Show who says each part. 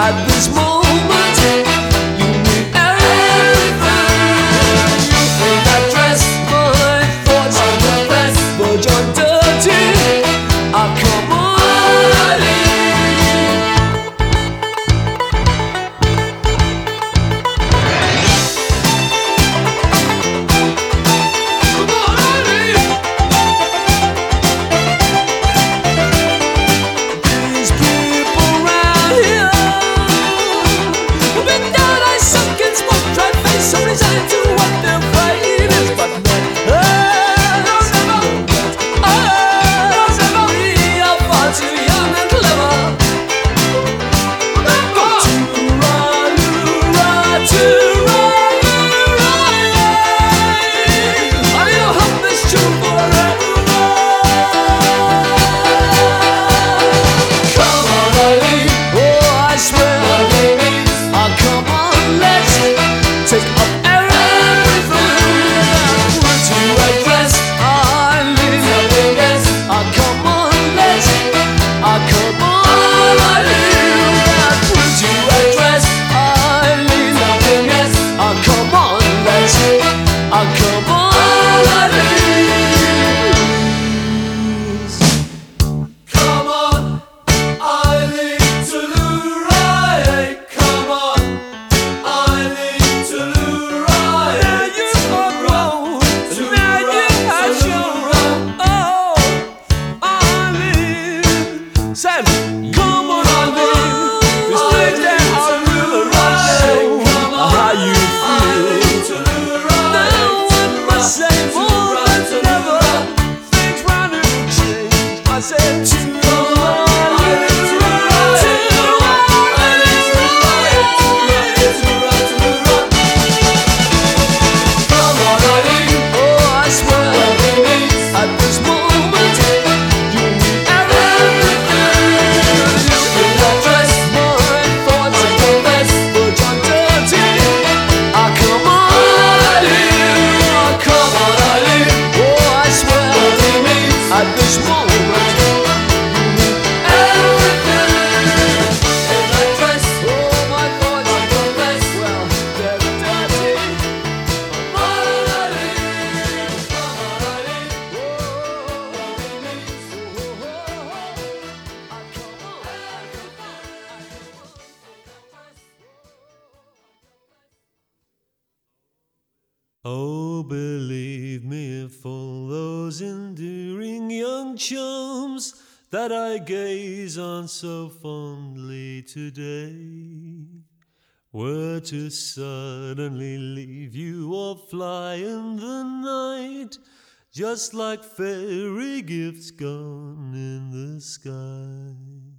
Speaker 1: at this moment. always Oh,
Speaker 2: believe me, for those endearing young chums that I gaze on so fondly today were to suddenly leave you or fly in the night, just like fairy gifts gone in the sky.